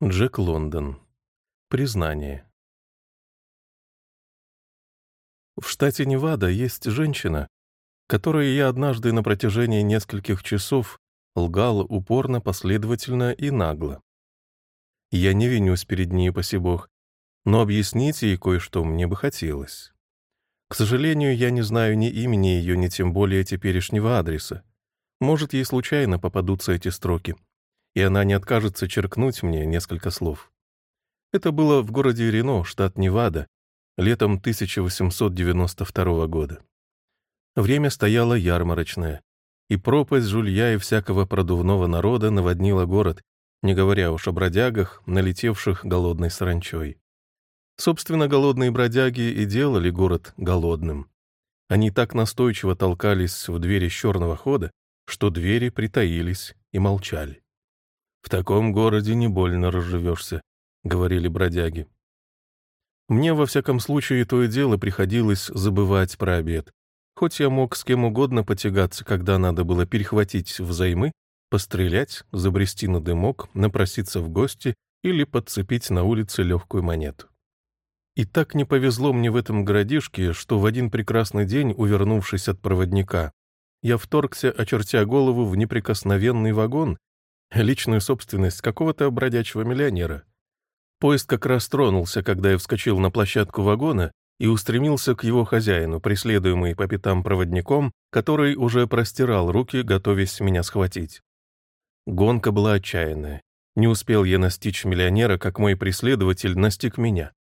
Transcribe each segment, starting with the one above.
Джек Лондон. Признание. В штате Невада есть женщина, которой я однажды на протяжении нескольких часов лгал упорно, последовательно и нагло. Я не винюсь перед ней, паси бог, но объяснить ей кое-что мне бы хотелось. К сожалению, я не знаю ни имени ее, ни тем более теперешнего адреса. Может, ей случайно попадутся эти строки — и она не откажется черкнуть мне несколько слов. Это было в городе Рено, штат Невада, летом 1892 года. Время стояло ярмарочное, и пропасть жулья и всякого продувного народа наводнила город, не говоря уж о бродягах, налетевших голодной саранчой. Собственно, голодные бродяги и делали город голодным. Они так настойчиво толкались в двери черного хода, что двери притаились и молчали. «В таком городе не больно разживешься», — говорили бродяги. Мне, во всяком случае, то и дело приходилось забывать про обед. Хоть я мог с кем угодно потягаться, когда надо было перехватить взаймы, пострелять, забрести на дымок, напроситься в гости или подцепить на улице легкую монету. И так не повезло мне в этом городишке, что в один прекрасный день, увернувшись от проводника, я вторгся, очертя голову, в неприкосновенный вагон, личную собственность какого-то бродячего миллионера. Поезд как раз тронулся, когда я вскочил на площадку вагона и устремился к его хозяину, преследуемый по пятам проводником, который уже простирал руки, готовясь меня схватить. Гонка была отчаянная. Не успел я настичь миллионера, как мой преследователь настиг меня.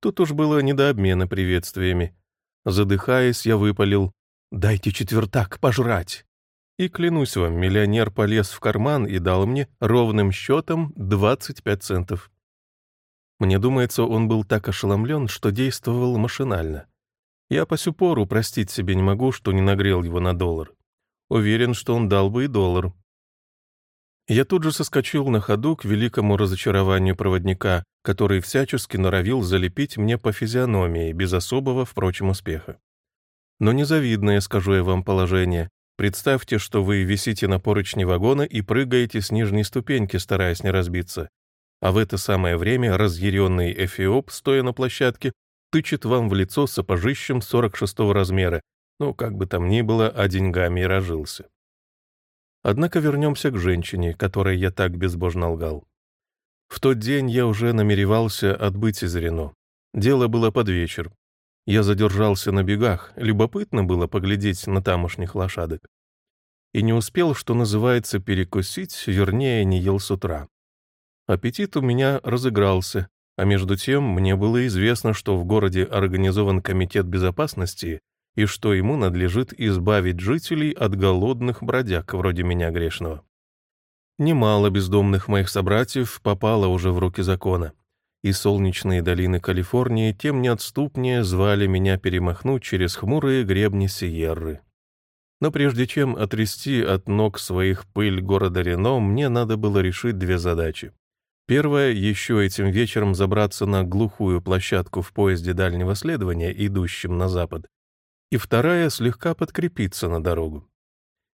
Тут уж было не до обмена приветствиями. Задыхаясь, я выпалил «Дайте четвертак пожрать!» И, клянусь вам, миллионер полез в карман и дал мне ровным счетом 25 центов. Мне думается, он был так ошеломлен, что действовал машинально. Я по сю пору простить себе не могу, что не нагрел его на доллар. Уверен, что он дал бы и доллар. Я тут же соскочил на ходу к великому разочарованию проводника, который всячески норовил залепить мне по физиономии, без особого, впрочем, успеха. Но незавидное, скажу я вам, положение, Представьте, что вы висите на поручне вагона и прыгаете с нижней ступеньки, стараясь не разбиться. А в это самое время разъяренный эфиоп, стоя на площадке, тычет вам в лицо сапожищем 46-го размера, ну, как бы там ни было, а деньгами и рожился. Однако вернемся к женщине, которой я так безбожно лгал. В тот день я уже намеревался отбыть из Рено. Дело было под вечер. Я задержался на бегах, любопытно было поглядеть на тамошних лошадок. И не успел, что называется, перекусить, вернее, не ел с утра. Аппетит у меня разыгрался, а между тем мне было известно, что в городе организован комитет безопасности и что ему надлежит избавить жителей от голодных бродяг вроде меня грешного. Немало бездомных моих собратьев попало уже в руки закона и солнечные долины Калифорнии тем неотступнее звали меня перемахнуть через хмурые гребни Сиерры. Но прежде чем отрясти от ног своих пыль города Рено, мне надо было решить две задачи. Первая — еще этим вечером забраться на глухую площадку в поезде дальнего следования, идущем на запад. И вторая — слегка подкрепиться на дорогу.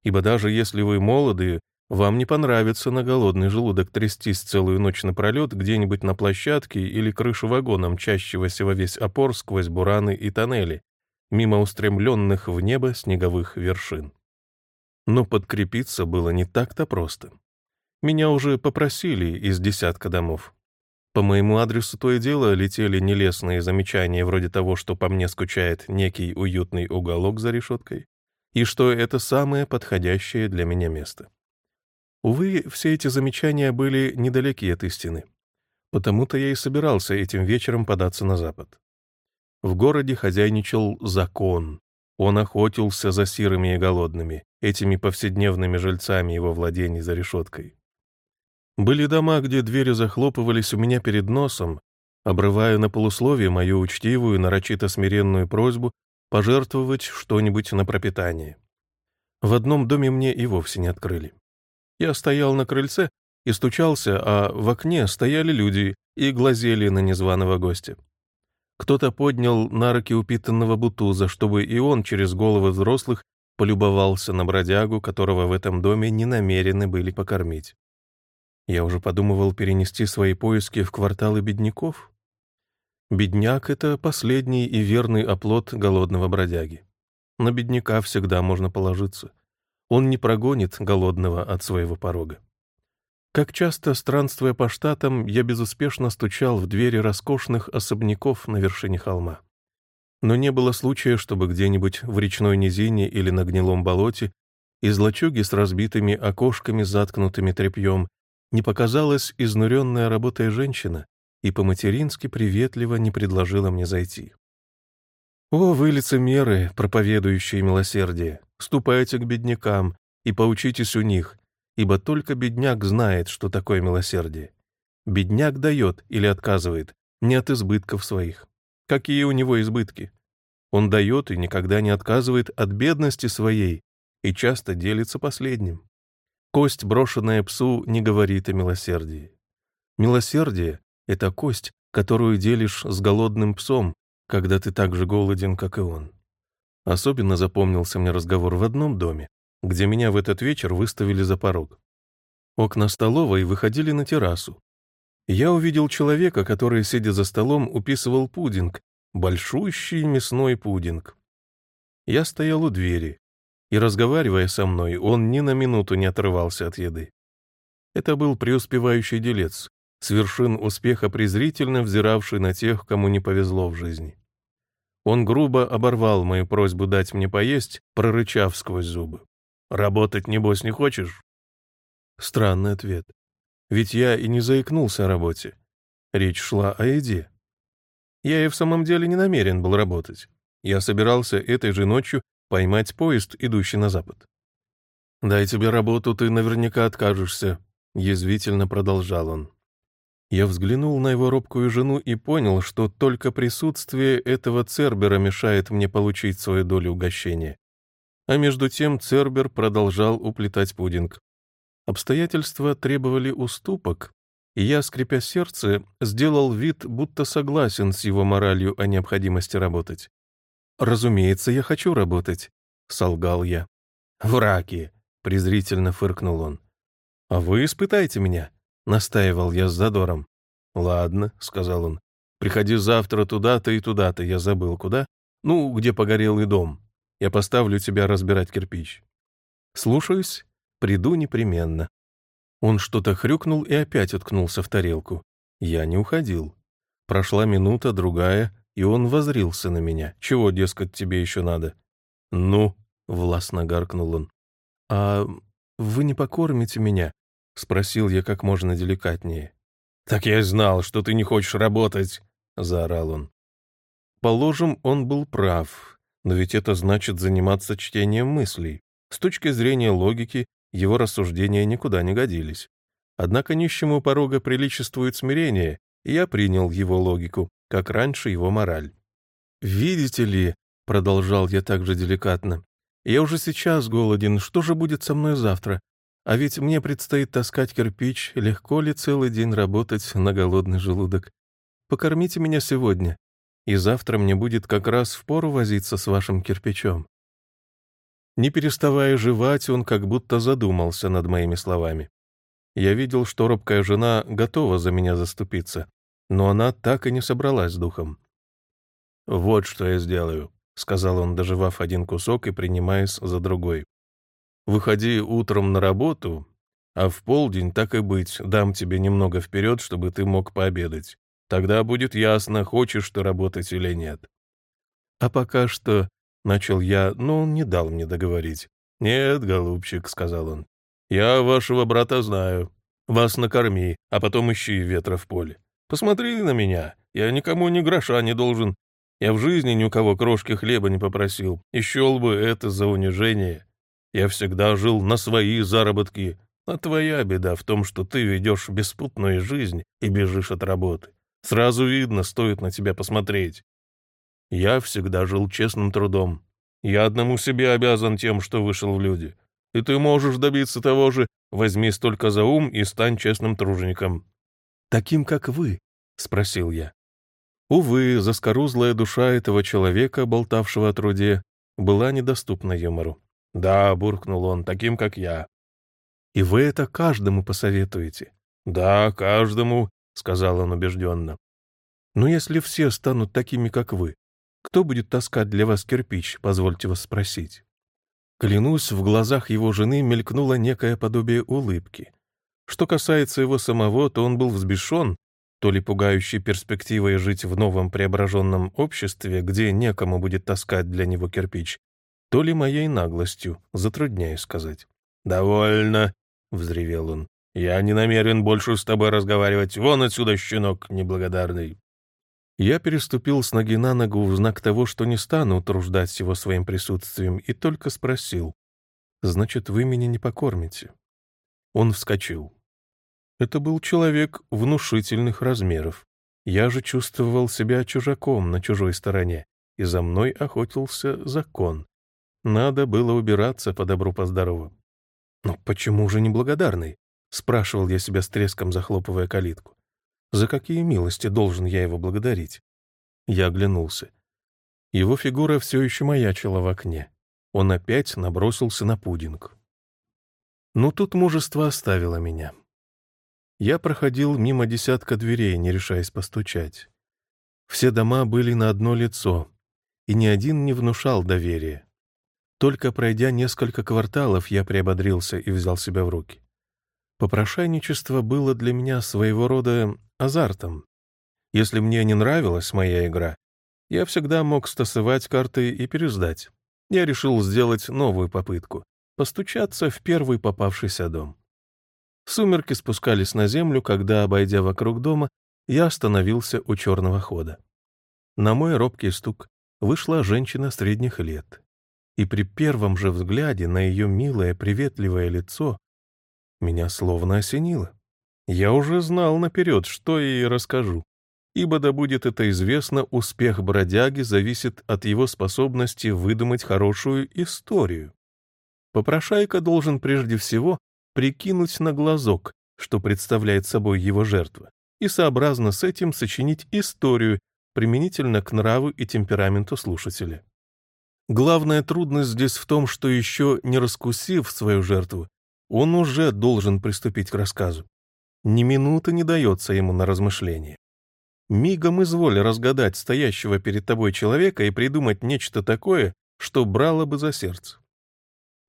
Ибо даже если вы молоды, вам не понравится на голодный желудок трястись целую ночь напролет где-нибудь на площадке или крыше вагона, мчащегося во весь опор сквозь бураны и тоннели, мимо устремленных в небо снеговых вершин. Но подкрепиться было не так-то просто. Меня уже попросили из десятка домов. По моему адресу то и дело летели нелестные замечания вроде того, что по мне скучает некий уютный уголок за решеткой, и что это самое подходящее для меня место. Увы, все эти замечания были недалеки от истины. Потому-то я и собирался этим вечером податься на запад. В городе хозяйничал закон. Он охотился за сирыми и голодными, этими повседневными жильцами его владений за решеткой. Были дома, где двери захлопывались у меня перед носом, обрывая на полусловие мою учтивую, нарочито смиренную просьбу пожертвовать что-нибудь на пропитание. В одном доме мне и вовсе не открыли. Я стоял на крыльце и стучался, а в окне стояли люди и глазели на незваного гостя. Кто-то поднял на руки упитанного бутуза, чтобы и он через головы взрослых полюбовался на бродягу, которого в этом доме не намерены были покормить. Я уже подумывал перенести свои поиски в кварталы бедняков. Бедняк — это последний и верный оплот голодного бродяги. На бедняка всегда можно положиться. Он не прогонит голодного от своего порога. Как часто, странствуя по штатам, я безуспешно стучал в двери роскошных особняков на вершине холма. Но не было случая, чтобы где-нибудь в речной низине или на гнилом болоте из лачуги с разбитыми окошками, заткнутыми тряпьем, не показалась изнуренная работая женщина и по-матерински приветливо не предложила мне зайти. «О, вы лицемеры, проповедующие милосердие, ступайте к беднякам и поучитесь у них, ибо только бедняк знает, что такое милосердие. Бедняк дает или отказывает не от избытков своих. Какие у него избытки? Он дает и никогда не отказывает от бедности своей и часто делится последним. Кость, брошенная псу, не говорит о милосердии. Милосердие — это кость, которую делишь с голодным псом, когда ты так же голоден, как и он. Особенно запомнился мне разговор в одном доме, где меня в этот вечер выставили за порог. Окна столовой выходили на террасу. Я увидел человека, который, сидя за столом, уписывал пудинг, большущий мясной пудинг. Я стоял у двери, и, разговаривая со мной, он ни на минуту не отрывался от еды. Это был преуспевающий делец, с вершин успеха презрительно взиравший на тех, кому не повезло в жизни. Он грубо оборвал мою просьбу дать мне поесть, прорычав сквозь зубы. «Работать, небось, не хочешь?» Странный ответ. Ведь я и не заикнулся о работе. Речь шла о еде. Я и в самом деле не намерен был работать. Я собирался этой же ночью поймать поезд, идущий на запад. «Дай тебе работу, ты наверняка откажешься», — язвительно продолжал он. Я взглянул на его робкую жену и понял, что только присутствие этого Цербера мешает мне получить свою долю угощения. А между тем Цербер продолжал уплетать пудинг. Обстоятельства требовали уступок, и я, скрипя сердце, сделал вид, будто согласен с его моралью о необходимости работать. «Разумеется, я хочу работать», — солгал я. «Враки!» — презрительно фыркнул он. «А вы испытайте меня», — настаивал я с задором. «Ладно», — сказал он. «Приходи завтра туда-то и туда-то, я забыл куда. Ну, где погорелый дом. Я поставлю тебя разбирать кирпич». «Слушаюсь. Приду непременно». Он что-то хрюкнул и опять уткнулся в тарелку. Я не уходил. Прошла минута, другая, и он возрился на меня. «Чего, дескать, тебе еще надо?» «Ну?» — властно гаркнул он. «А вы не покормите меня?» — спросил я как можно деликатнее. «Так я знал, что ты не хочешь работать!» — заорал он. Положим, он был прав, но ведь это значит заниматься чтением мыслей. С точки зрения логики, его рассуждения никуда не годились. Однако нищему порога приличествует смирение, и я принял его логику как раньше его мораль. «Видите ли», — продолжал я также деликатно, «я уже сейчас голоден, что же будет со мной завтра? А ведь мне предстоит таскать кирпич, легко ли целый день работать на голодный желудок? Покормите меня сегодня, и завтра мне будет как раз впору возиться с вашим кирпичом». Не переставая жевать, он как будто задумался над моими словами. Я видел, что робкая жена готова за меня заступиться, но она так и не собралась с духом. «Вот что я сделаю», — сказал он, доживав один кусок и принимаясь за другой. «Выходи утром на работу, а в полдень, так и быть, дам тебе немного вперед, чтобы ты мог пообедать. Тогда будет ясно, хочешь ты работать или нет». «А пока что...» — начал я, но он не дал мне договорить. «Нет, голубчик», — сказал он, — «я вашего брата знаю. Вас накорми, а потом ищи ветра в поле. Посмотри на меня. Я никому ни гроша не должен. Я в жизни ни у кого крошки хлеба не попросил. И бы это за унижение. Я всегда жил на свои заработки. А твоя беда в том, что ты ведешь беспутную жизнь и бежишь от работы. Сразу видно, стоит на тебя посмотреть. Я всегда жил честным трудом. Я одному себе обязан тем, что вышел в люди. И ты можешь добиться того же, возьми столько за ум и стань честным тружеником таким, как вы?» — спросил я. Увы, заскорузлая душа этого человека, болтавшего о труде, была недоступна юмору. «Да», — буркнул он, — «таким, как я». «И вы это каждому посоветуете?» «Да, каждому», — сказал он убежденно. «Но если все станут такими, как вы, кто будет таскать для вас кирпич, позвольте вас спросить?» Клянусь, в глазах его жены мелькнуло некое подобие улыбки. Что касается его самого, то он был взбешен, то ли пугающей перспективой жить в новом преображенном обществе, где некому будет таскать для него кирпич, то ли моей наглостью, затрудняюсь сказать. «Довольно», — взревел он. «Я не намерен больше с тобой разговаривать. Вон отсюда, щенок неблагодарный». Я переступил с ноги на ногу в знак того, что не стану утруждать его своим присутствием, и только спросил. «Значит, вы меня не покормите?» Он вскочил. Это был человек внушительных размеров. Я же чувствовал себя чужаком на чужой стороне, и за мной охотился закон. Надо было убираться по добру, по здорову. «Но почему же неблагодарный?» — спрашивал я себя с треском, захлопывая калитку. «За какие милости должен я его благодарить?» Я оглянулся. Его фигура все еще маячила в окне. Он опять набросился на пудинг. Но тут мужество оставило меня. Я проходил мимо десятка дверей, не решаясь постучать. Все дома были на одно лицо, и ни один не внушал доверия. Только пройдя несколько кварталов, я приободрился и взял себя в руки. Попрошайничество было для меня своего рода азартом. Если мне не нравилась моя игра, я всегда мог стасовать карты и пересдать. Я решил сделать новую попытку — постучаться в первый попавшийся дом. Сумерки спускались на землю, когда, обойдя вокруг дома, я остановился у черного хода. На мой робкий стук вышла женщина средних лет. И при первом же взгляде на ее милое, приветливое лицо меня словно осенило. Я уже знал наперед, что я ей расскажу, ибо да будет это известно, успех бродяги зависит от его способности выдумать хорошую историю. Попрошайка должен прежде всего прикинуть на глазок, что представляет собой его жертва, и сообразно с этим сочинить историю применительно к нраву и темпераменту слушателя. Главная трудность здесь в том, что еще не раскусив свою жертву, он уже должен приступить к рассказу. Ни минуты не дается ему на размышление. Мигом изволь разгадать стоящего перед тобой человека и придумать нечто такое, что брало бы за сердце.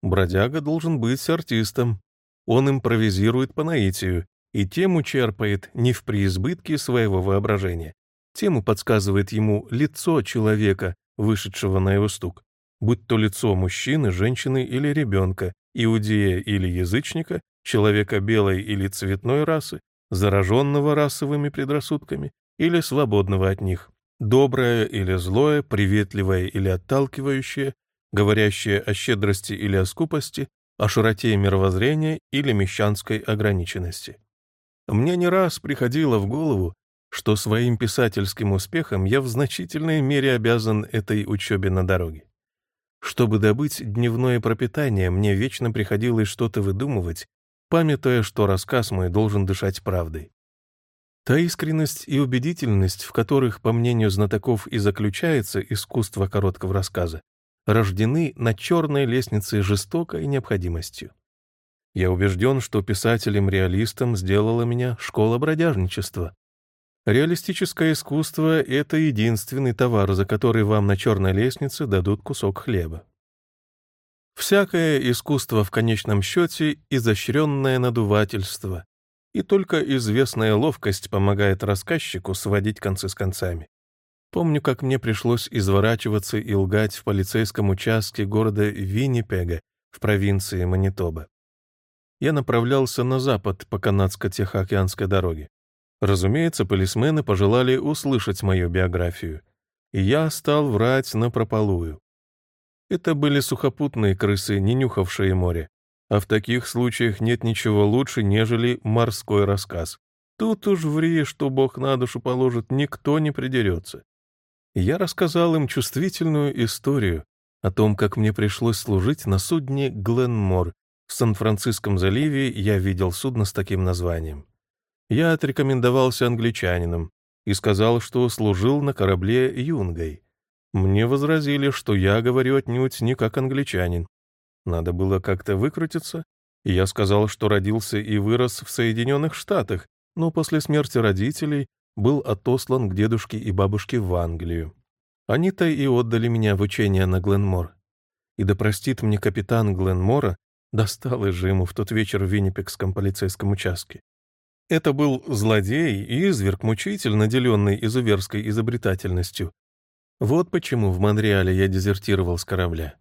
Бродяга должен быть артистом, он импровизирует по наитию, и тему черпает не в преизбытке своего воображения. Тему подсказывает ему лицо человека, вышедшего на его стук, будь то лицо мужчины, женщины или ребенка, иудея или язычника, человека белой или цветной расы, зараженного расовыми предрассудками или свободного от них, доброе или злое, приветливое или отталкивающее, говорящее о щедрости или о скупости, о широте мировоззрения или мещанской ограниченности. Мне не раз приходило в голову, что своим писательским успехом я в значительной мере обязан этой учебе на дороге. Чтобы добыть дневное пропитание, мне вечно приходилось что-то выдумывать, памятуя, что рассказ мой должен дышать правдой. Та искренность и убедительность, в которых, по мнению знатоков, и заключается искусство короткого рассказа, рождены на черной лестнице жестокой необходимостью. Я убежден, что писателем-реалистом сделала меня школа бродяжничества. Реалистическое искусство — это единственный товар, за который вам на черной лестнице дадут кусок хлеба. Всякое искусство в конечном счете — изощренное надувательство, и только известная ловкость помогает рассказчику сводить концы с концами. Помню, как мне пришлось изворачиваться и лгать в полицейском участке города Виннипега в провинции Манитоба. Я направлялся на запад по канадско-тихоокеанской дороге. Разумеется, полисмены пожелали услышать мою биографию, и я стал врать напропалую. Это были сухопутные крысы, не нюхавшие море, а в таких случаях нет ничего лучше, нежели морской рассказ. Тут уж ври, что Бог на душу положит, никто не придерется. Я рассказал им чувствительную историю о том, как мне пришлось служить на судне «Гленмор». В Сан-Франциском заливе я видел судно с таким названием. Я отрекомендовался англичанином и сказал, что служил на корабле «Юнгой». Мне возразили, что я говорю отнюдь не как англичанин. Надо было как-то выкрутиться, Я сказал, что родился и вырос в Соединенных Штатах, но после смерти родителей был отослан к дедушке и бабушке в Англию. Они-то и отдали меня в учение на Гленмор. И да простит мне капитан Гленмора, досталось же ему в тот вечер в Виннипекском полицейском участке. Это был злодей и изверг-мучитель, наделенный изуверской изобретательностью. Вот почему в Монреале я дезертировал с корабля.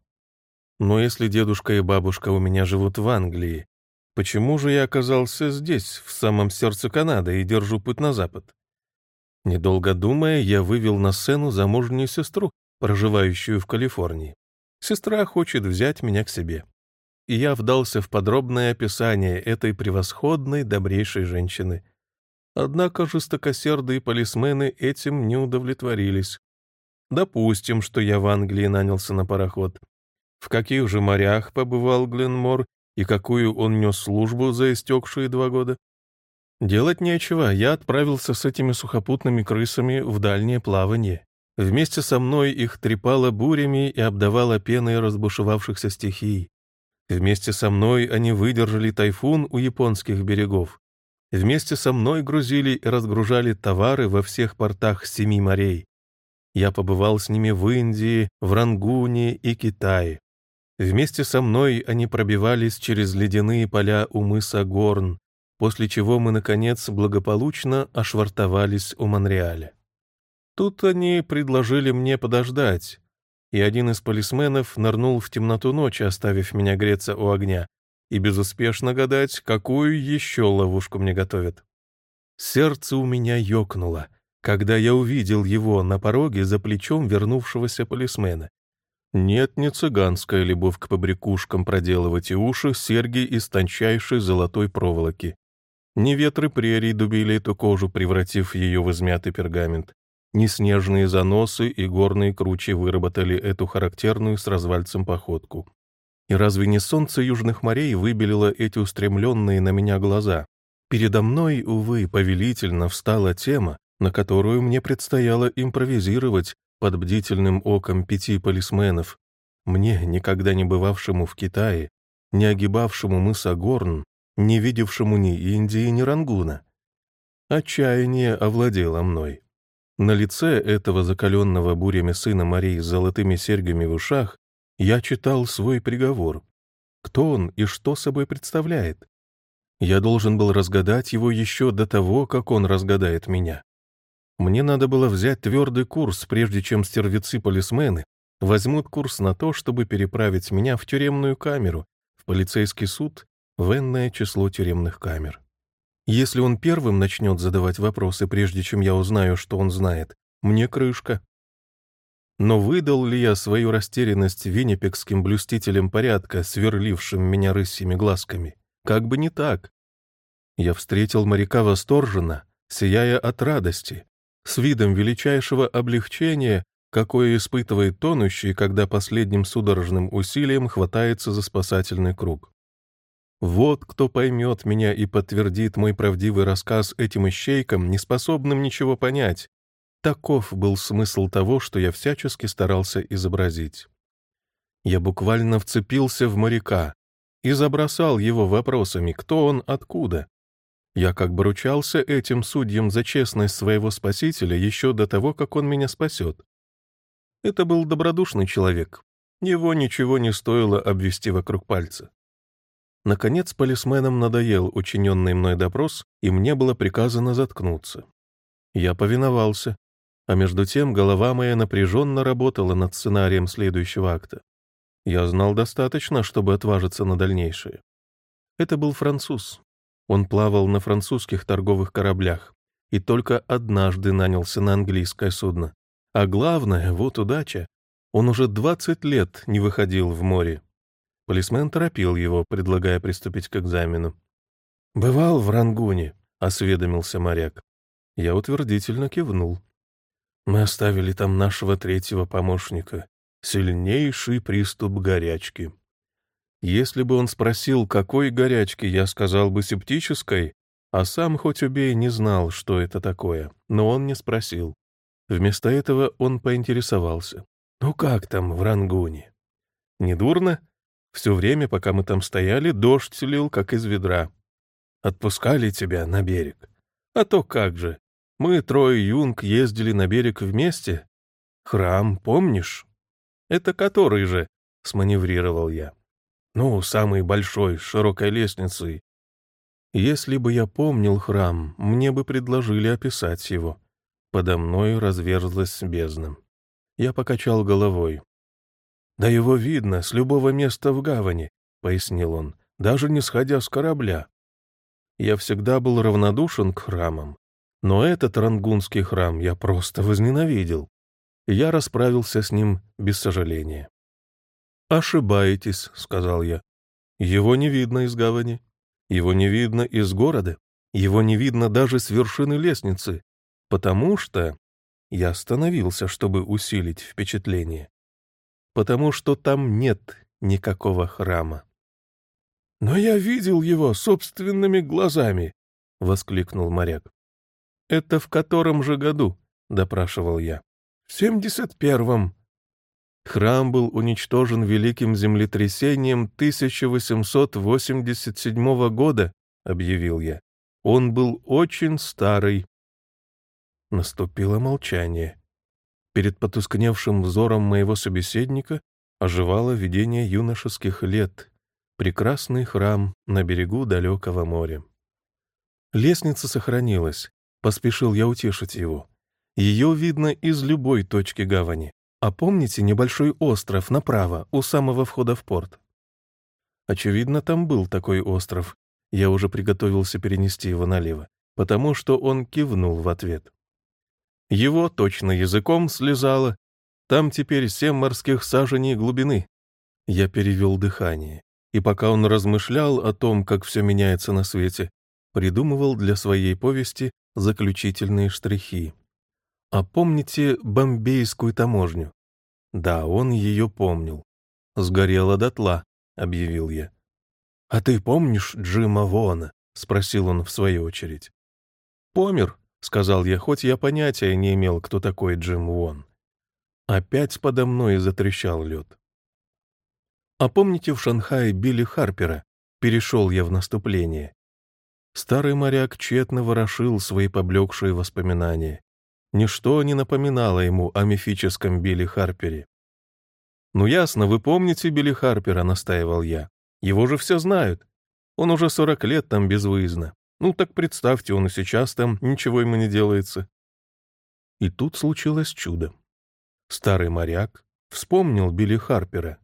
Но если дедушка и бабушка у меня живут в Англии, почему же я оказался здесь, в самом сердце Канады, и держу путь на запад? Недолго думая, я вывел на сцену замужнюю сестру, проживающую в Калифорнии. Сестра хочет взять меня к себе. И я вдался в подробное описание этой превосходной, добрейшей женщины. Однако жестокосердые полисмены этим не удовлетворились. Допустим, что я в Англии нанялся на пароход. В каких же морях побывал Гленмор и какую он нес службу за истекшие два года? Делать нечего, я отправился с этими сухопутными крысами в дальнее плавание. Вместе со мной их трепало бурями и обдавало пеной разбушевавшихся стихий. Вместе со мной они выдержали тайфун у японских берегов. Вместе со мной грузили и разгружали товары во всех портах семи морей. Я побывал с ними в Индии, в Рангуне и Китае. Вместе со мной они пробивались через ледяные поля у мыса Горн, после чего мы, наконец, благополучно ошвартовались у Монреаля. Тут они предложили мне подождать, и один из полисменов нырнул в темноту ночи, оставив меня греться у огня, и безуспешно гадать, какую еще ловушку мне готовят. Сердце у меня ёкнуло, когда я увидел его на пороге за плечом вернувшегося полисмена. Нет, не цыганская любовь к побрякушкам проделывать и уши, серьги из тончайшей золотой проволоки. Ни ветры прерий дубили эту кожу, превратив ее в измятый пергамент. Ни снежные заносы и горные кручи выработали эту характерную с развальцем походку. И разве не солнце южных морей выбелило эти устремленные на меня глаза? Передо мной, увы, повелительно встала тема, на которую мне предстояло импровизировать под бдительным оком пяти полисменов, мне, никогда не бывавшему в Китае, не огибавшему мыса Горн, не видевшему ни Индии, ни Рангуна. Отчаяние овладело мной. На лице этого закаленного бурями сына Марии с золотыми серьгами в ушах я читал свой приговор. Кто он и что собой представляет? Я должен был разгадать его еще до того, как он разгадает меня. Мне надо было взять твердый курс, прежде чем стервецы-полисмены возьмут курс на то, чтобы переправить меня в тюремную камеру, в полицейский суд, в энное число тюремных камер. Если он первым начнет задавать вопросы, прежде чем я узнаю, что он знает, мне крышка. Но выдал ли я свою растерянность виннипекским блюстителем порядка, сверлившим меня рысьими глазками? Как бы не так. Я встретил моряка восторженно, сияя от радости, с видом величайшего облегчения, какое испытывает тонущий, когда последним судорожным усилием хватается за спасательный круг. Вот кто поймет меня и подтвердит мой правдивый рассказ этим ищейкам, неспособным ничего понять. Таков был смысл того, что я всячески старался изобразить. Я буквально вцепился в моряка и забросал его вопросами, кто он, откуда. Я как бы ручался этим судьям за честность своего спасителя еще до того, как он меня спасет. Это был добродушный человек. Его ничего не стоило обвести вокруг пальца. Наконец, полисменам надоел учиненный мной допрос, и мне было приказано заткнуться. Я повиновался, а между тем голова моя напряженно работала над сценарием следующего акта. Я знал достаточно, чтобы отважиться на дальнейшее. Это был француз. Он плавал на французских торговых кораблях и только однажды нанялся на английское судно. А главное, вот удача, он уже 20 лет не выходил в море. Полисмен торопил его, предлагая приступить к экзамену. «Бывал в Рангуне», — осведомился моряк. Я утвердительно кивнул. «Мы оставили там нашего третьего помощника. Сильнейший приступ горячки». Если бы он спросил, какой горячки, я сказал бы септической, а сам, хоть убей, не знал, что это такое, но он не спросил. Вместо этого он поинтересовался. «Ну как там в Рангуне?» «Недурно?» Все время, пока мы там стояли, дождь лил, как из ведра. Отпускали тебя на берег. А то как же. Мы, трое юнг, ездили на берег вместе. Храм, помнишь? Это который же? Сманеврировал я. Ну, самый большой, с широкой лестницей. Если бы я помнил храм, мне бы предложили описать его. Подо мной разверзлась бездна. Я покачал головой. «Да его видно с любого места в гавани», — пояснил он, «даже не сходя с корабля. Я всегда был равнодушен к храмам, но этот рангунский храм я просто возненавидел. Я расправился с ним без сожаления. «Ошибаетесь», — сказал я. «Его не видно из гавани, его не видно из города, его не видно даже с вершины лестницы, потому что...» Я остановился, чтобы усилить впечатление. «Потому что там нет никакого храма». «Но я видел его собственными глазами!» — воскликнул моряк. «Это в котором же году?» — допрашивал я. «В семьдесят первом». Храм был уничтожен великим землетрясением 1887 года, — объявил я. Он был очень старый. Наступило молчание. Перед потускневшим взором моего собеседника оживало видение юношеских лет, Прекрасный храм на берегу далекого моря. Лестница сохранилась, поспешил я утешить его. Ее видно из любой точки гавани. А помните небольшой остров направо, у самого входа в порт? Очевидно, там был такой остров. Я уже приготовился перенести его налево, потому что он кивнул в ответ. Его точно языком слезало. Там теперь семь морских саженей глубины. Я перевел дыхание и пока он размышлял о том, как все меняется на свете, придумывал для своей повести заключительные штрихи. А помните бомбейскую таможню? Да, он ее помнил. «Сгорела дотла», — объявил я. «А ты помнишь Джима Вона?» — спросил он в свою очередь. «Помер», — сказал я, хоть я понятия не имел, кто такой Джим Вон. Опять подо мной затрещал лед. А помните в Шанхае Билли Харпера? Перешел я в наступление. Старый моряк тщетно ворошил свои поблекшие воспоминания. Ничто не напоминало ему о мифическом Билли Харпере. «Ну ясно, вы помните Билли Харпера», — настаивал я. «Его же все знают. Он уже сорок лет там безвыездно. Ну так представьте, он и сейчас там, ничего ему не делается». И тут случилось чудо. Старый моряк вспомнил Билли Харпера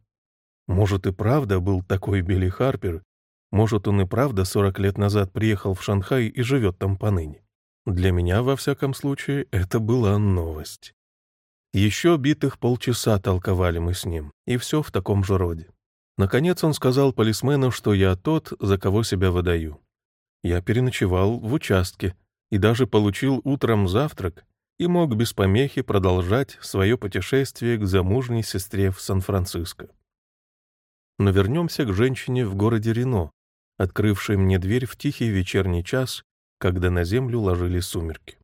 может, и правда был такой Билли Харпер, может, он и правда 40 лет назад приехал в Шанхай и живет там поныне. Для меня, во всяком случае, это была новость. Еще битых полчаса толковали мы с ним, и все в таком же роде. Наконец он сказал полисмену, что я тот, за кого себя выдаю. Я переночевал в участке и даже получил утром завтрак и мог без помехи продолжать свое путешествие к замужней сестре в Сан-Франциско. Но вернемся к женщине в городе Рено, открывшей мне дверь в тихий вечерний час, когда на землю ложили сумерки.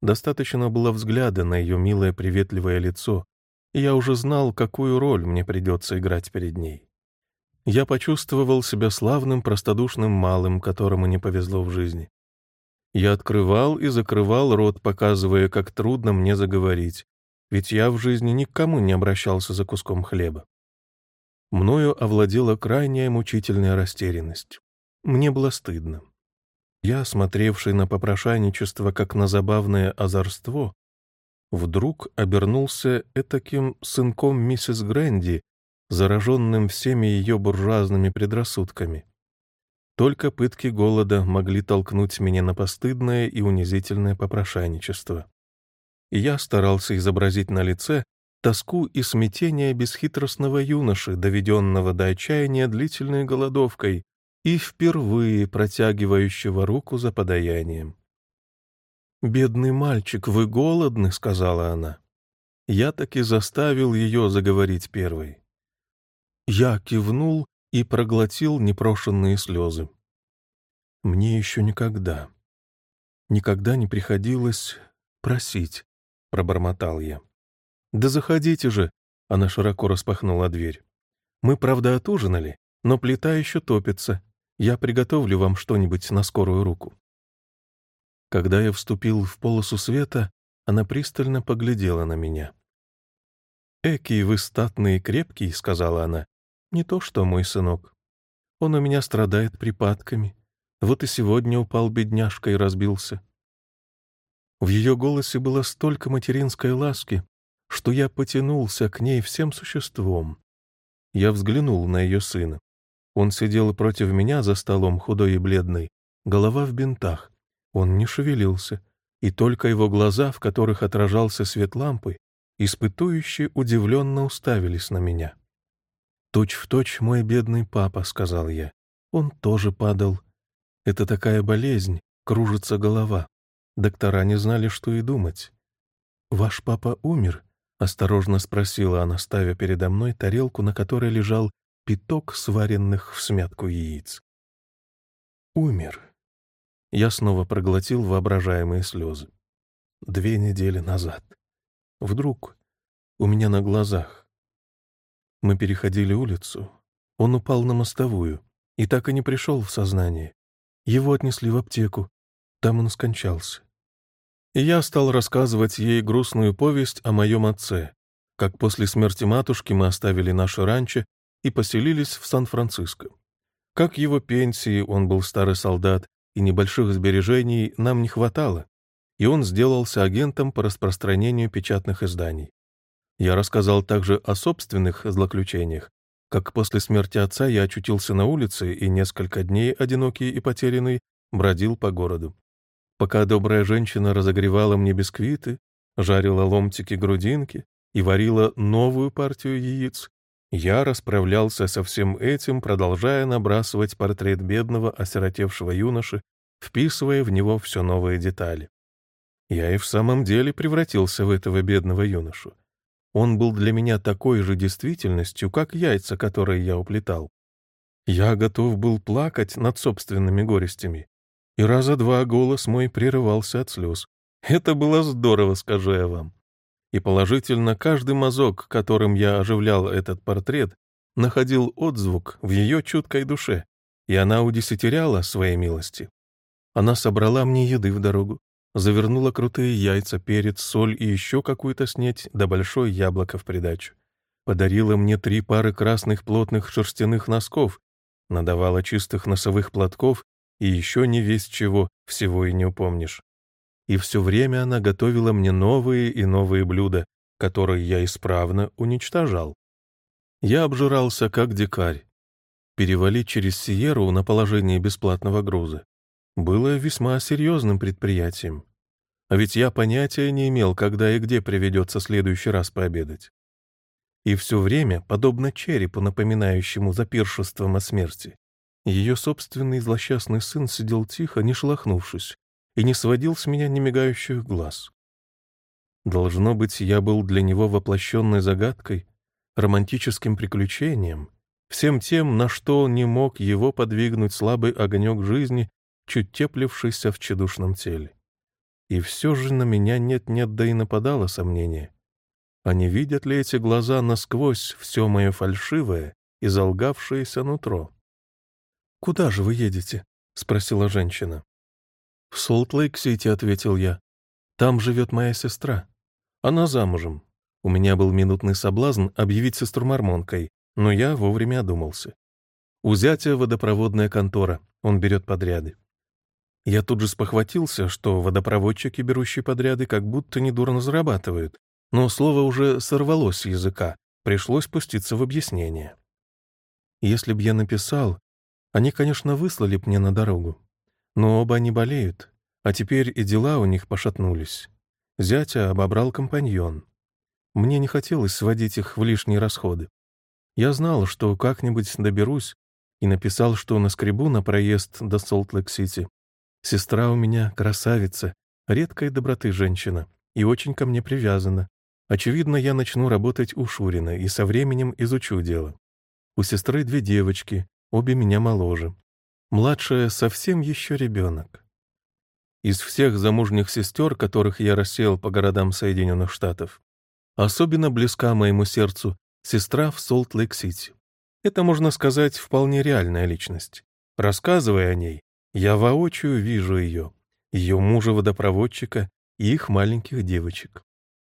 Достаточно было взгляда на ее милое приветливое лицо, и я уже знал, какую роль мне придется играть перед ней. Я почувствовал себя славным, простодушным малым, которому не повезло в жизни. Я открывал и закрывал рот, показывая, как трудно мне заговорить, ведь я в жизни никому не обращался за куском хлеба мною овладела крайняя мучительная растерянность. Мне было стыдно. Я, смотревший на попрошайничество как на забавное озорство, вдруг обернулся этаким сынком миссис Грэнди, зараженным всеми ее буржуазными предрассудками. Только пытки голода могли толкнуть меня на постыдное и унизительное попрошайничество. И я старался изобразить на лице тоску и смятение бесхитростного юноши, доведенного до отчаяния длительной голодовкой и впервые протягивающего руку за подаянием. «Бедный мальчик, вы голодны?» — сказала она. Я таки заставил ее заговорить первой. Я кивнул и проглотил непрошенные слезы. Мне еще никогда, никогда не приходилось просить, пробормотал я. «Да заходите же!» — она широко распахнула дверь. Мы, правда, отужинали, но плита еще топится. Я приготовлю вам что-нибудь на скорую руку». Когда я вступил в полосу света, она пристально поглядела на меня. «Экий вы статный и крепкий», — сказала она. «Не то что мой сынок. Он у меня страдает припадками. Вот и сегодня упал бедняжка и разбился». В ее голосе было столько материнской ласки, что я потянулся к ней всем существом. Я взглянул на ее сына. Он сидел против меня за столом, худой и бледный, голова в бинтах. Он не шевелился, и только его глаза, в которых отражался свет лампы, испытующие удивленно уставились на меня. «Точь в точь мой бедный папа», — сказал я. «Он тоже падал. Это такая болезнь, кружится голова. Доктора не знали, что и думать». «Ваш папа умер?» — осторожно спросила она, ставя передо мной тарелку, на которой лежал пяток сваренных в смятку яиц. «Умер». Я снова проглотил воображаемые слезы. Две недели назад. Вдруг у меня на глазах. Мы переходили улицу. Он упал на мостовую и так и не пришел в сознание. Его отнесли в аптеку. Там он скончался и я стал рассказывать ей грустную повесть о моем отце, как после смерти матушки мы оставили наше ранчо и поселились в Сан-Франциско. Как его пенсии, он был старый солдат, и небольших сбережений нам не хватало, и он сделался агентом по распространению печатных изданий. Я рассказал также о собственных злоключениях, как после смерти отца я очутился на улице и несколько дней, одинокий и потерянный, бродил по городу. Пока добрая женщина разогревала мне бисквиты, жарила ломтики грудинки и варила новую партию яиц, я расправлялся со всем этим, продолжая набрасывать портрет бедного осиротевшего юноши, вписывая в него все новые детали. Я и в самом деле превратился в этого бедного юношу. Он был для меня такой же действительностью, как яйца, которые я уплетал. Я готов был плакать над собственными горестями, и раза два голос мой прерывался от слез. Это было здорово, скажу я вам. И положительно каждый мазок, которым я оживлял этот портрет, находил отзвук в ее чуткой душе, и она удесятеряла своей милости. Она собрала мне еды в дорогу, завернула крутые яйца, перец, соль и еще какую-то снеть, да большое яблоко в придачу. Подарила мне три пары красных плотных шерстяных носков, надавала чистых носовых платков и еще не весь чего, всего и не упомнишь. И все время она готовила мне новые и новые блюда, которые я исправно уничтожал. Я обжирался как дикарь. Перевалить через Сиеру на положение бесплатного груза было весьма серьезным предприятием. А ведь я понятия не имел, когда и где приведется следующий раз пообедать. И все время, подобно черепу, напоминающему за пиршеством о смерти, ее собственный злосчастный сын сидел тихо, не шелохнувшись, и не сводил с меня немигающих глаз. Должно быть, я был для него воплощенной загадкой, романтическим приключением, всем тем, на что не мог его подвигнуть слабый огонек жизни, чуть теплившийся в чедушном теле. И все же на меня нет-нет, да и нападало сомнение. А не видят ли эти глаза насквозь все мое фальшивое и залгавшееся нутро? «Куда же вы едете?» — спросила женщина. «В Солт-Лейк-Сити», — ответил я. «Там живет моя сестра. Она замужем. У меня был минутный соблазн объявить сестру мормонкой, но я вовремя одумался. У зятя водопроводная контора, он берет подряды. Я тут же спохватился, что водопроводчики, берущие подряды, как будто недурно зарабатывают, но слово уже сорвалось с языка, пришлось пуститься в объяснение. Если б я написал, они, конечно, выслали б мне на дорогу. Но оба они болеют, а теперь и дела у них пошатнулись. Зятя обобрал компаньон. Мне не хотелось сводить их в лишние расходы. Я знал, что как-нибудь доберусь, и написал, что наскребу на проезд до Солт-Лейк-Сити. Сестра у меня красавица, редкой доброты женщина, и очень ко мне привязана. Очевидно, я начну работать у Шурина и со временем изучу дело. У сестры две девочки, Обе меня моложе. Младшая совсем еще ребенок. Из всех замужних сестер, которых я рассеял по городам Соединенных Штатов, особенно близка моему сердцу сестра в Солт-Лейк-Сити. Это, можно сказать, вполне реальная личность. Рассказывая о ней, я воочию вижу ее, ее мужа-водопроводчика и их маленьких девочек.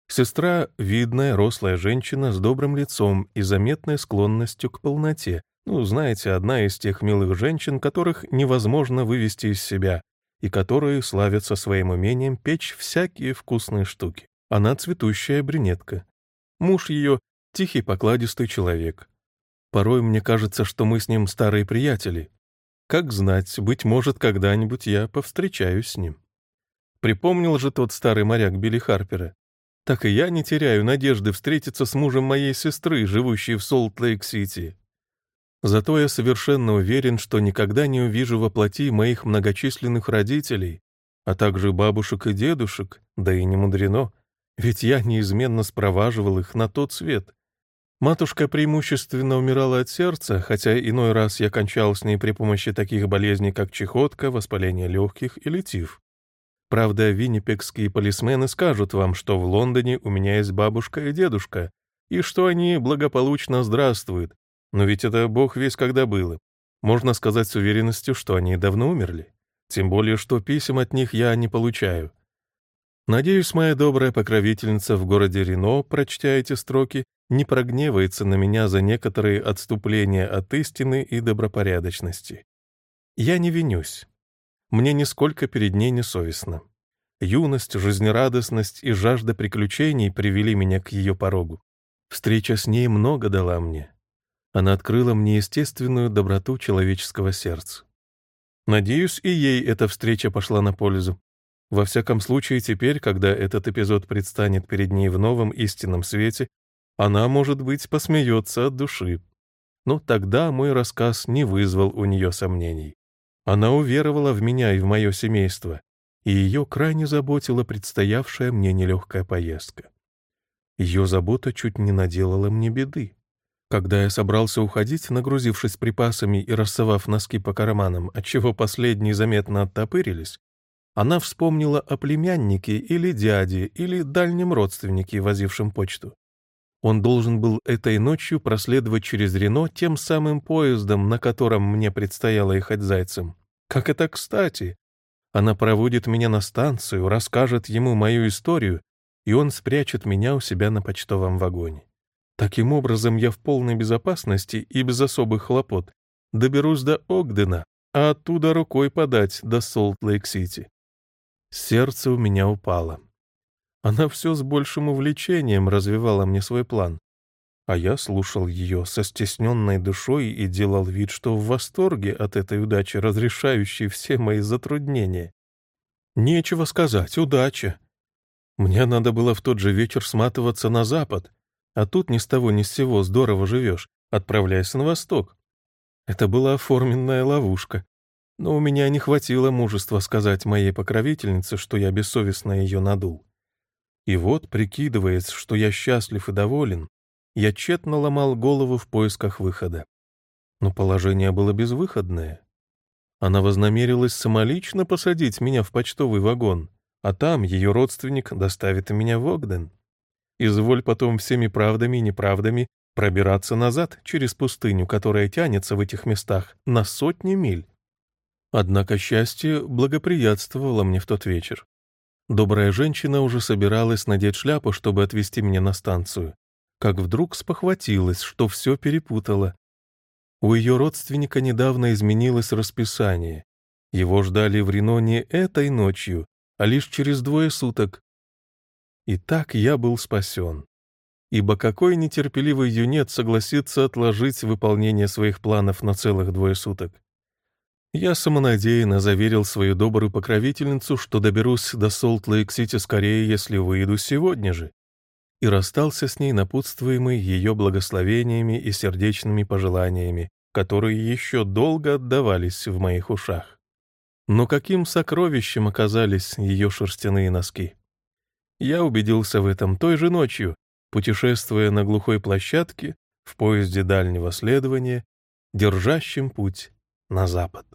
Сестра — видная, рослая женщина с добрым лицом и заметной склонностью к полноте. Ну, знаете, одна из тех милых женщин, которых невозможно вывести из себя, и которые славятся своим умением печь всякие вкусные штуки. Она цветущая брюнетка. Муж ее — тихий покладистый человек. Порой мне кажется, что мы с ним старые приятели. Как знать, быть может, когда-нибудь я повстречаюсь с ним. Припомнил же тот старый моряк Билли Харпера. Так и я не теряю надежды встретиться с мужем моей сестры, живущей в Солт-Лейк-Сити. Зато я совершенно уверен, что никогда не увижу во плоти моих многочисленных родителей, а также бабушек и дедушек, да и не мудрено, ведь я неизменно спроваживал их на тот свет. Матушка преимущественно умирала от сердца, хотя иной раз я кончал с ней при помощи таких болезней, как чехотка, воспаление легких или тиф. Правда, виннипекские полисмены скажут вам, что в Лондоне у меня есть бабушка и дедушка, и что они благополучно здравствуют, но ведь это бог весь когда было. Можно сказать с уверенностью, что они давно умерли. Тем более, что писем от них я не получаю. Надеюсь, моя добрая покровительница в городе Рено, прочтя эти строки, не прогневается на меня за некоторые отступления от истины и добропорядочности. Я не винюсь. Мне нисколько перед ней не совестно. Юность, жизнерадостность и жажда приключений привели меня к ее порогу. Встреча с ней много дала мне. Она открыла мне естественную доброту человеческого сердца. Надеюсь, и ей эта встреча пошла на пользу. Во всяком случае, теперь, когда этот эпизод предстанет перед ней в новом истинном свете, она, может быть, посмеется от души. Но тогда мой рассказ не вызвал у нее сомнений. Она уверовала в меня и в мое семейство, и ее крайне заботила предстоявшая мне нелегкая поездка. Ее забота чуть не наделала мне беды. Когда я собрался уходить, нагрузившись припасами и рассовав носки по карманам, отчего последние заметно оттопырились, она вспомнила о племяннике или дяде или дальнем родственнике, возившем почту. Он должен был этой ночью проследовать через Рено тем самым поездом, на котором мне предстояло ехать зайцем. Как это кстати! Она проводит меня на станцию, расскажет ему мою историю, и он спрячет меня у себя на почтовом вагоне. Таким образом, я в полной безопасности и без особых хлопот доберусь до Огдена, а оттуда рукой подать до Солт-Лейк-Сити. Сердце у меня упало. Она все с большим увлечением развивала мне свой план, а я слушал ее со стесненной душой и делал вид, что в восторге от этой удачи, разрешающей все мои затруднения. Нечего сказать, удача. Мне надо было в тот же вечер сматываться на запад, а тут ни с того ни с сего здорово живешь, отправляясь на восток. Это была оформленная ловушка. Но у меня не хватило мужества сказать моей покровительнице, что я бессовестно ее надул. И вот, прикидываясь, что я счастлив и доволен, я тщетно ломал голову в поисках выхода. Но положение было безвыходное. Она вознамерилась самолично посадить меня в почтовый вагон, а там ее родственник доставит меня в Огден. Изволь потом всеми правдами и неправдами пробираться назад через пустыню, которая тянется в этих местах на сотни миль. Однако счастье благоприятствовало мне в тот вечер. Добрая женщина уже собиралась надеть шляпу, чтобы отвезти меня на станцию, как вдруг спохватилась, что все перепутала. У ее родственника недавно изменилось расписание. Его ждали в Рено не этой ночью, а лишь через двое суток, и так я был спасен. Ибо какой нетерпеливый юнец согласится отложить выполнение своих планов на целых двое суток? Я самонадеянно заверил свою добрую покровительницу, что доберусь до Солт-Лейк-Сити скорее, если выйду сегодня же, и расстался с ней напутствуемый ее благословениями и сердечными пожеланиями, которые еще долго отдавались в моих ушах. Но каким сокровищем оказались ее шерстяные носки! Я убедился в этом той же ночью, путешествуя на глухой площадке в поезде дальнего следования, держащем путь на запад.